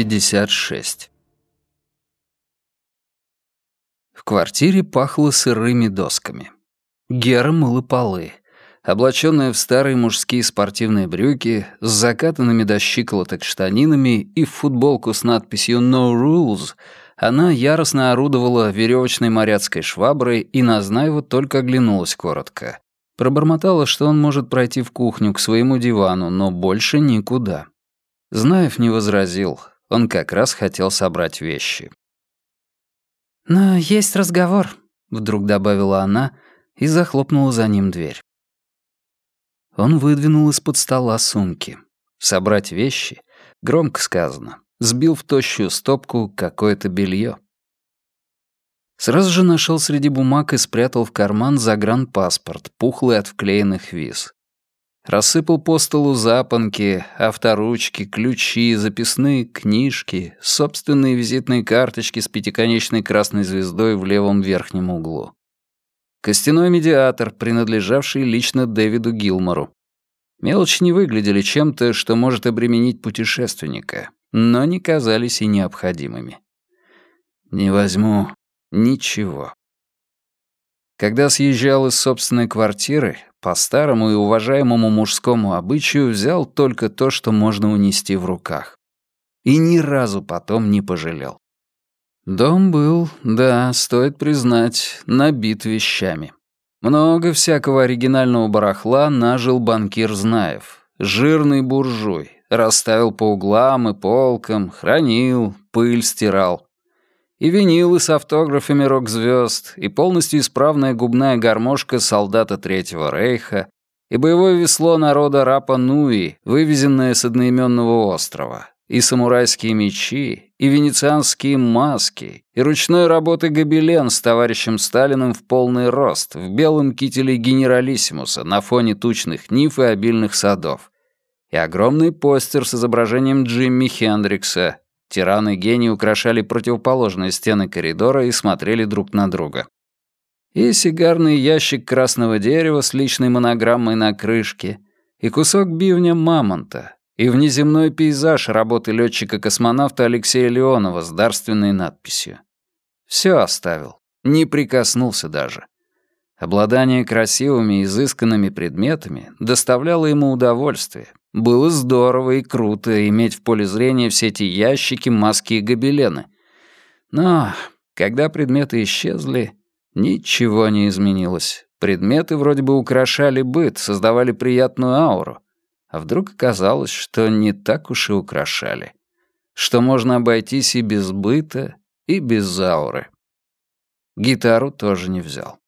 56. В квартире пахло сырыми досками. Гера мыла полы. Облаченная в старые мужские спортивные брюки, с закатанными до щиколоток штанинами и в футболку с надписью «No Rules», она яростно орудовала веревочной моряцкой шваброй и на Знаева только оглянулась коротко. Пробормотала, что он может пройти в кухню к своему дивану, но больше никуда. Знаев не возразил, он как раз хотел собрать вещи. «Но есть разговор», — вдруг добавила она и захлопнула за ним дверь. Он выдвинул из-под стола сумки. Собрать вещи, громко сказано, сбил в тощую стопку какое-то белье. Сразу же нашел среди бумаг и спрятал в карман загранпаспорт, пухлый от вклеенных виз. Рассыпал по столу запонки, авторучки, ключи, записные книжки, собственные визитные карточки с пятиконечной красной звездой в левом верхнем углу. Костяной медиатор, принадлежавший лично Дэвиду Гилмору. Мелочи не выглядели чем-то, что может обременить путешественника, но не казались и необходимыми. Не возьму ничего. Когда съезжал из собственной квартиры, по старому и уважаемому мужскому обычаю взял только то, что можно унести в руках. И ни разу потом не пожалел. Дом был, да, стоит признать, набит вещами. Много всякого оригинального барахла нажил банкир Знаев. Жирный буржуй. Расставил по углам и полкам, хранил, пыль стирал и винилы с автографами рок-звезд, и полностью исправная губная гармошка солдата Третьего Рейха, и боевое весло народа Рапа Нуи, вывезенное с одноименного острова, и самурайские мечи, и венецианские маски, и ручной работы гобелен с товарищем Сталиным в полный рост, в белом кителе генералиссимуса на фоне тучных ниф и обильных садов, и огромный постер с изображением Джимми Хендрикса, Тираны и гений украшали противоположные стены коридора и смотрели друг на друга. И сигарный ящик красного дерева с личной монограммой на крышке, и кусок бивня мамонта, и внеземной пейзаж работы летчика-космонавта Алексея Леонова с дарственной надписью. Все оставил, не прикоснулся даже. Обладание красивыми, изысканными предметами доставляло ему удовольствие, было здорово и круто иметь в поле зрения все эти ящики, маски и гобелены. Но когда предметы исчезли, ничего не изменилось. Предметы вроде бы украшали быт, создавали приятную ауру. А вдруг оказалось, что не так уж и украшали. Что можно обойтись и без быта, и без ауры. Гитару тоже не взял.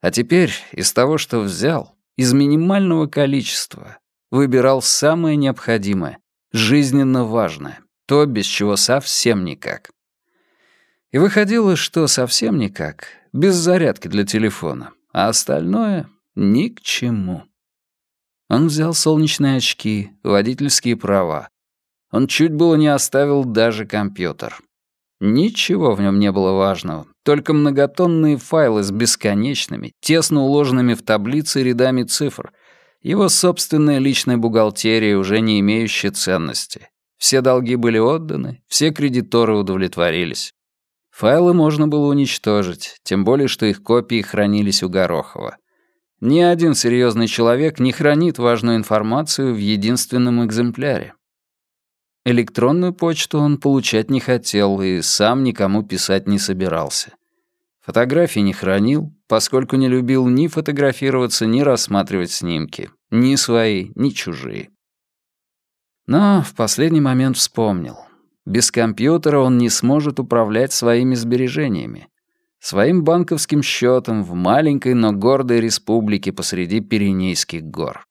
А теперь из того, что взял, из минимального количества, выбирал самое необходимое, жизненно важное, то, без чего совсем никак. И выходило, что совсем никак, без зарядки для телефона, а остальное — ни к чему. Он взял солнечные очки, водительские права. Он чуть было не оставил даже компьютер. Ничего в нем не было важного, только многотонные файлы с бесконечными, тесно уложенными в таблицы рядами цифр — его собственная личная бухгалтерия, уже не имеющая ценности. Все долги были отданы, все кредиторы удовлетворились. Файлы можно было уничтожить, тем более, что их копии хранились у Горохова. Ни один серьезный человек не хранит важную информацию в единственном экземпляре. Электронную почту он получать не хотел и сам никому писать не собирался. Фотографии не хранил, поскольку не любил ни фотографироваться, ни рассматривать снимки. Ни свои, ни чужие. Но в последний момент вспомнил. Без компьютера он не сможет управлять своими сбережениями. Своим банковским счетом в маленькой, но гордой республике посреди Пиренейских гор.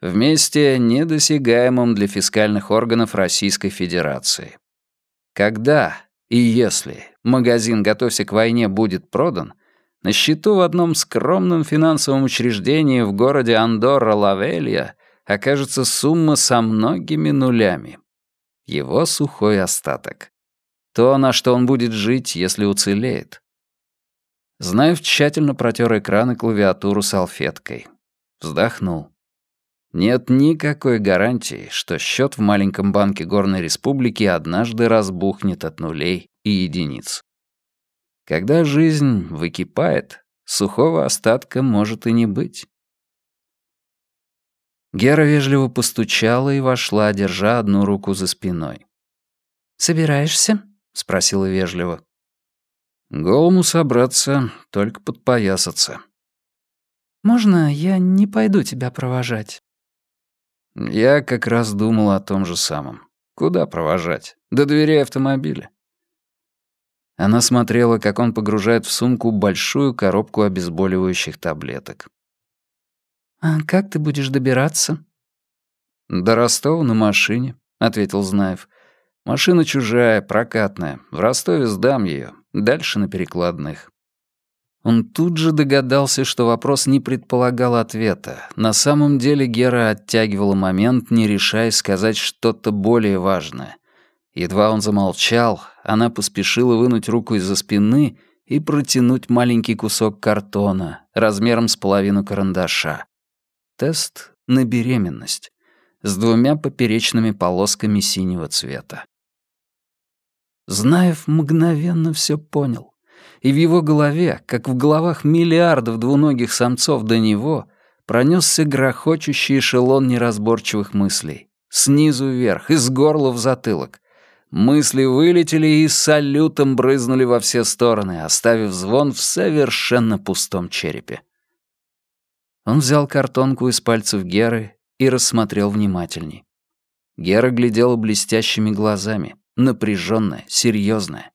Вместе недосягаемым для фискальных органов Российской Федерации. Когда и если магазин «Готовься к войне» будет продан, на счету в одном скромном финансовом учреждении в городе Андорра-Лавелья окажется сумма со многими нулями. Его сухой остаток. То, на что он будет жить, если уцелеет. Знаев тщательно протер экран и клавиатуру салфеткой. Вздохнул. Нет никакой гарантии, что счет в маленьком банке Горной Республики однажды разбухнет от нулей и единиц. Когда жизнь выкипает, сухого остатка может и не быть. Гера вежливо постучала и вошла, держа одну руку за спиной. «Собираешься?» — спросила вежливо. «Голому собраться, только подпоясаться». «Можно я не пойду тебя провожать?» Я как раз думал о том же самом. Куда провожать? До дверей автомобиля. Она смотрела, как он погружает в сумку большую коробку обезболивающих таблеток. «А как ты будешь добираться?» «До Ростова на машине», — ответил Знаев. «Машина чужая, прокатная. В Ростове сдам ее. Дальше на перекладных». Он тут же догадался, что вопрос не предполагал ответа. На самом деле Гера оттягивала момент, не решаясь сказать что-то более важное. Едва он замолчал, она поспешила вынуть руку из-за спины и протянуть маленький кусок картона размером с половину карандаша. Тест на беременность с двумя поперечными полосками синего цвета. Знаев мгновенно все понял. И в его голове, как в головах миллиардов двуногих самцов до него, пронесся грохочущий эшелон неразборчивых мыслей. Снизу вверх, из горла в затылок. Мысли вылетели и салютом брызнули во все стороны, оставив звон в совершенно пустом черепе. Он взял картонку из пальцев Геры и рассмотрел внимательней. Гера глядела блестящими глазами, напряженная, серьезная.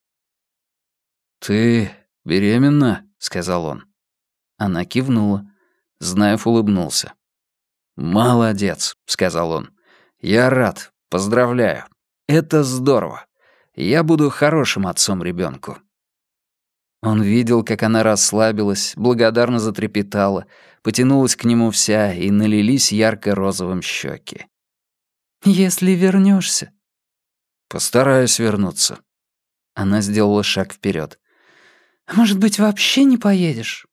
«Ты беременна?» — сказал он. Она кивнула. Знаев улыбнулся. «Молодец», — сказал он. «Я рад, поздравляю. Это здорово. Я буду хорошим отцом ребенку. Он видел, как она расслабилась, благодарно затрепетала, потянулась к нему вся, и налились ярко-розовым щеки. «Если вернешься. «Постараюсь вернуться». Она сделала шаг вперед. «Может быть, вообще не поедешь?»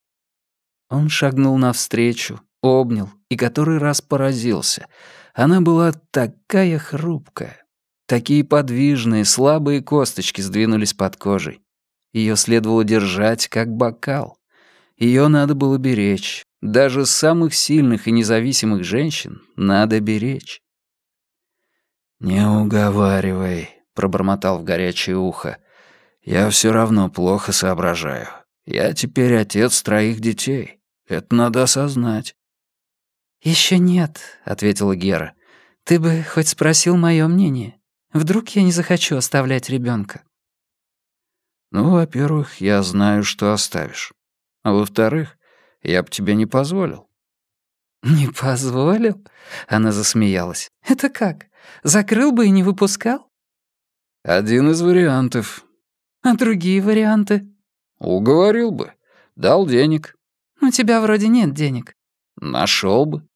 Он шагнул навстречу, обнял и который раз поразился. Она была такая хрупкая. Такие подвижные, слабые косточки сдвинулись под кожей. Ее следовало держать, как бокал. Ее надо было беречь. Даже самых сильных и независимых женщин надо беречь. «Не уговаривай», — пробормотал в горячее ухо. «Я все равно плохо соображаю. Я теперь отец троих детей. Это надо осознать». Еще нет», — ответила Гера. «Ты бы хоть спросил мое мнение. Вдруг я не захочу оставлять ребенка. Ну, во-первых, я знаю, что оставишь. А во-вторых, я бы тебе не позволил. «Не позволил?» — она засмеялась. «Это как? Закрыл бы и не выпускал?» «Один из вариантов». «А другие варианты?» «Уговорил бы. Дал денег». «У тебя вроде нет денег». Нашел бы».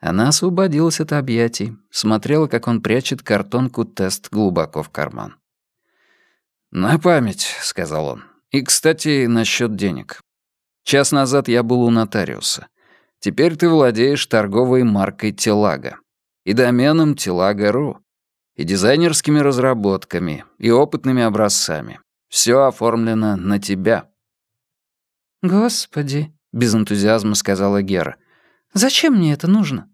Она освободилась от объятий, смотрела, как он прячет картонку-тест глубоко в карман. «На память», — сказал он. «И, кстати, насчет денег. Час назад я был у нотариуса. Теперь ты владеешь торговой маркой «Телага» и доменом «Телага.ру», и дизайнерскими разработками, и опытными образцами. Все оформлено на тебя». «Господи», — без энтузиазма сказала Гера, — «зачем мне это нужно?»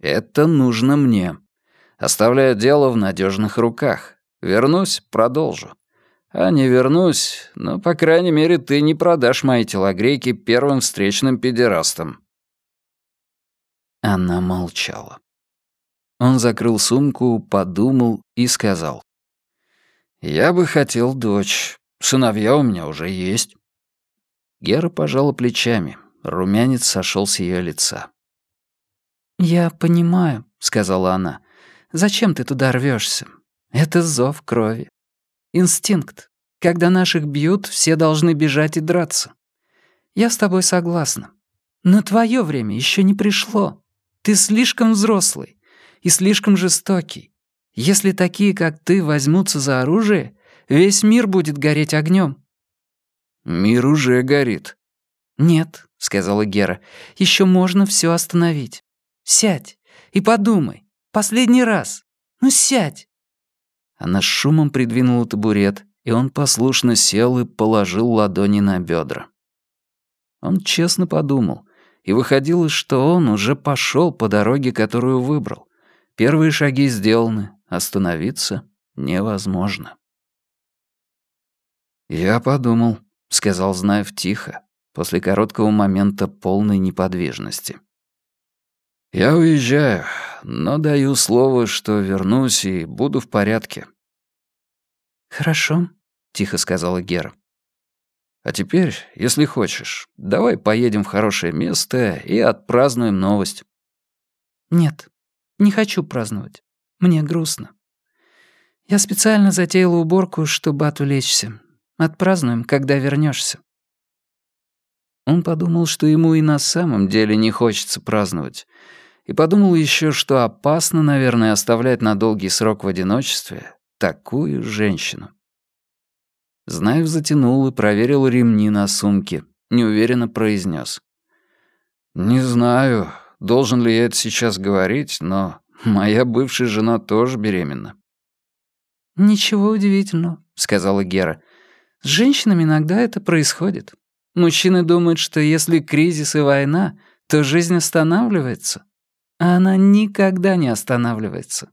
«Это нужно мне. Оставляю дело в надежных руках. Вернусь, продолжу. А не вернусь, но, по крайней мере, ты не продашь мои телогрейки первым встречным педерастам». Она молчала. Он закрыл сумку, подумал и сказал. «Я бы хотел дочь. Сыновья у меня уже есть». Гера пожала плечами. Румянец сошел с ее лица. «Я понимаю», — сказала она. «Зачем ты туда рвешься? Это зов крови. Инстинкт. Когда наших бьют, все должны бежать и драться. Я с тобой согласна. Но твое время еще не пришло. Ты слишком взрослый и слишком жестокий. Если такие, как ты, возьмутся за оружие, весь мир будет гореть огнем. Мир уже горит. Нет, сказала Гера, еще можно все остановить. Сядь и подумай. Последний раз. Ну, сядь!» Она с шумом придвинула табурет, и он послушно сел и положил ладони на бедра. Он честно подумал, и выходило, что он уже пошел по дороге, которую выбрал. Первые шаги сделаны, остановиться невозможно. «Я подумал», — сказал Знаев тихо, после короткого момента полной неподвижности. «Я уезжаю, но даю слово, что вернусь и буду в порядке». «Хорошо», — тихо сказала Гера. «А теперь, если хочешь, давай поедем в хорошее место и отпразднуем новость». «Нет, не хочу праздновать. Мне грустно. Я специально затеяла уборку, чтобы отвлечься. Отпразднуем, когда вернешься. Он подумал, что ему и на самом деле не хочется праздновать. И подумал еще, что опасно, наверное, оставлять на долгий срок в одиночестве такую женщину. Знаев затянул и проверил ремни на сумке. Неуверенно произнес: «Не знаю, должен ли я это сейчас говорить, но моя бывшая жена тоже беременна». «Ничего удивительного», — сказала Гера. С женщинами иногда это происходит. Мужчины думают, что если кризис и война, то жизнь останавливается. А она никогда не останавливается.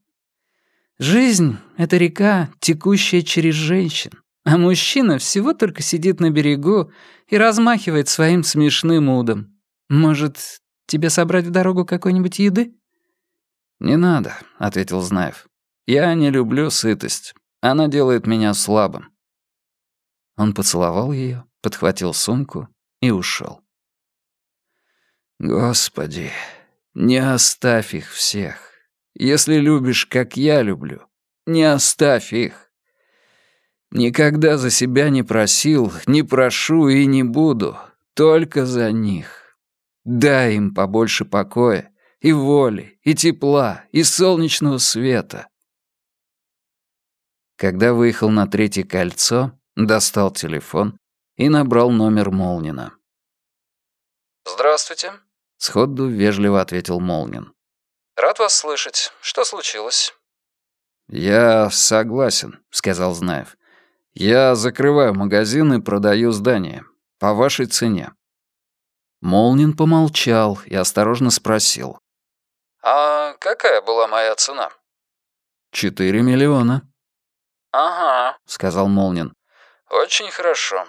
Жизнь — это река, текущая через женщин. А мужчина всего только сидит на берегу и размахивает своим смешным удом. Может, тебе собрать в дорогу какой-нибудь еды? «Не надо», — ответил Знаев. «Я не люблю сытость. Она делает меня слабым. Он поцеловал ее, подхватил сумку и ушел. «Господи, не оставь их всех. Если любишь, как я люблю, не оставь их. Никогда за себя не просил, не прошу и не буду, только за них. Дай им побольше покоя, и воли, и тепла, и солнечного света». Когда выехал на третье кольцо, Достал телефон и набрал номер Молнина. «Здравствуйте», — сходу вежливо ответил Молнин. «Рад вас слышать. Что случилось?» «Я согласен», — сказал Знаев. «Я закрываю магазин и продаю здание. По вашей цене». Молнин помолчал и осторожно спросил. «А какая была моя цена?» «Четыре миллиона». «Ага», — сказал Молнин. «Очень хорошо».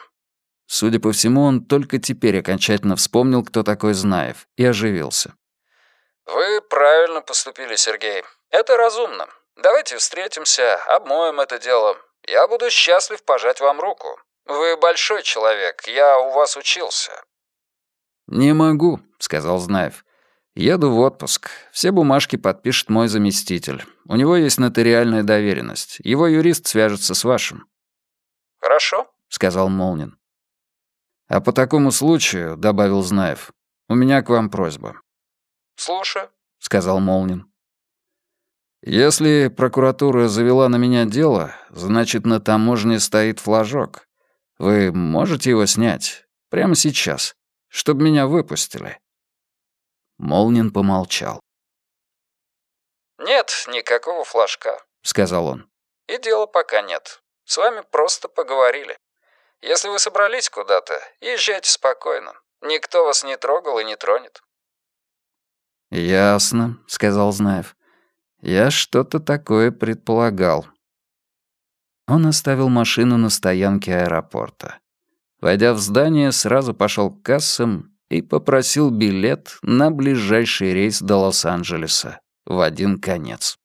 Судя по всему, он только теперь окончательно вспомнил, кто такой Знаев, и оживился. «Вы правильно поступили, Сергей. Это разумно. Давайте встретимся, обмоем это дело. Я буду счастлив пожать вам руку. Вы большой человек, я у вас учился». «Не могу», — сказал Знаев. «Еду в отпуск. Все бумажки подпишет мой заместитель. У него есть нотариальная доверенность. Его юрист свяжется с вашим». «Хорошо», — сказал Молнин. «А по такому случаю», — добавил Знаев, — «у меня к вам просьба». «Слушаю», — сказал Молнин. «Если прокуратура завела на меня дело, значит, на таможне стоит флажок. Вы можете его снять? Прямо сейчас, чтобы меня выпустили?» Молнин помолчал. «Нет никакого флажка», — сказал он. «И дела пока нет. С вами просто поговорили. Если вы собрались куда-то, езжайте спокойно. Никто вас не трогал и не тронет». «Ясно», — сказал Знаев. «Я что-то такое предполагал». Он оставил машину на стоянке аэропорта. Войдя в здание, сразу пошел к кассам и попросил билет на ближайший рейс до Лос-Анджелеса в один конец.